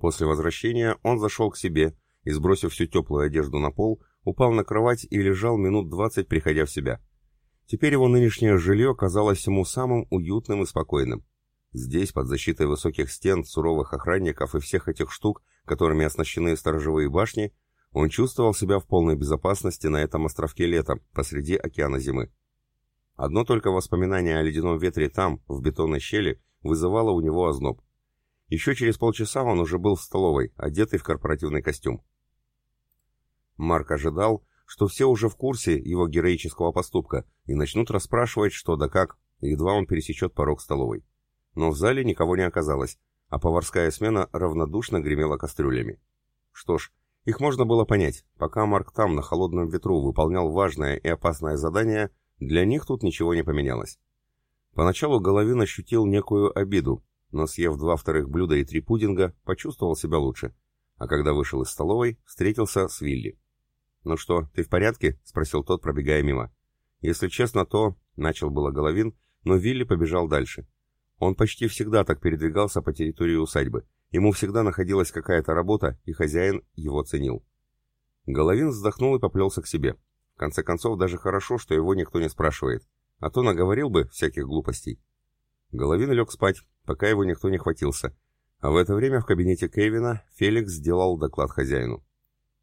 После возвращения он зашел к себе и, сбросив всю теплую одежду на пол, упал на кровать и лежал минут двадцать, приходя в себя. Теперь его нынешнее жилье казалось ему самым уютным и спокойным. Здесь, под защитой высоких стен, суровых охранников и всех этих штук, которыми оснащены сторожевые башни, он чувствовал себя в полной безопасности на этом островке летом, посреди океана зимы. Одно только воспоминание о ледяном ветре там, в бетонной щели, вызывало у него озноб. Еще через полчаса он уже был в столовой, одетый в корпоративный костюм. Марк ожидал, что все уже в курсе его героического поступка и начнут расспрашивать что да как, едва он пересечет порог столовой. Но в зале никого не оказалось, а поварская смена равнодушно гремела кастрюлями. Что ж, их можно было понять, пока Марк там на холодном ветру выполнял важное и опасное задание, для них тут ничего не поменялось. Поначалу Головин ощутил некую обиду, но съев два вторых блюда и три пудинга, почувствовал себя лучше. А когда вышел из столовой, встретился с Вилли. «Ну что, ты в порядке?» — спросил тот, пробегая мимо. «Если честно, то...» — начал было Головин, но Вилли побежал дальше. Он почти всегда так передвигался по территории усадьбы. Ему всегда находилась какая-то работа, и хозяин его ценил. Головин вздохнул и поплелся к себе. В конце концов, даже хорошо, что его никто не спрашивает. А то наговорил бы всяких глупостей. Головин лег спать, пока его никто не хватился. А в это время в кабинете Кевина Феликс сделал доклад хозяину.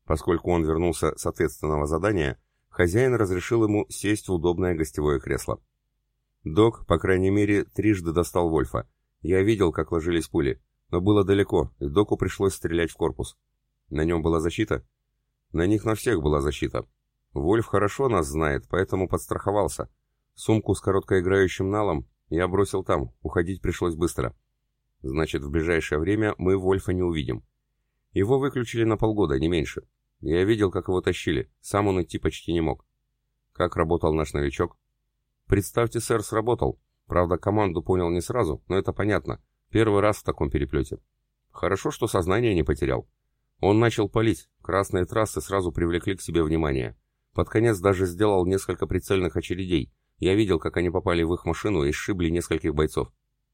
Поскольку он вернулся с ответственного задания, хозяин разрешил ему сесть в удобное гостевое кресло. Док, по крайней мере, трижды достал Вольфа. Я видел, как ложились пули, но было далеко, и Доку пришлось стрелять в корпус. На нем была защита? На них на всех была защита. Вольф хорошо нас знает, поэтому подстраховался. Сумку с короткоиграющим налом я бросил там, уходить пришлось быстро. Значит, в ближайшее время мы Вольфа не увидим. Его выключили на полгода, не меньше. Я видел, как его тащили, сам он идти почти не мог. Как работал наш новичок? Представьте, сэр, сработал. Правда, команду понял не сразу, но это понятно. Первый раз в таком переплете. Хорошо, что сознание не потерял. Он начал палить, красные трассы сразу привлекли к себе внимание. Под конец даже сделал несколько прицельных очередей. Я видел, как они попали в их машину и сшибли нескольких бойцов.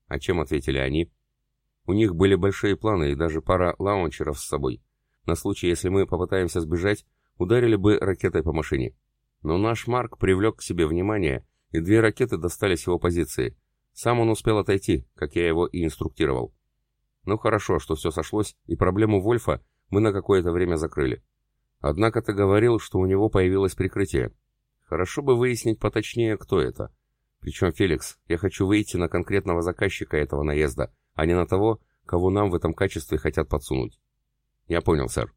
А чем ответили они? У них были большие планы и даже пара лаунчеров с собой. На случай, если мы попытаемся сбежать, ударили бы ракетой по машине. Но наш Марк привлек к себе внимание и две ракеты достались его позиции. Сам он успел отойти, как я его и инструктировал. Ну хорошо, что все сошлось, и проблему Вольфа мы на какое-то время закрыли. Однако ты говорил, что у него появилось прикрытие. Хорошо бы выяснить поточнее, кто это. Причем, Феликс, я хочу выйти на конкретного заказчика этого наезда, а не на того, кого нам в этом качестве хотят подсунуть. Я понял, сэр.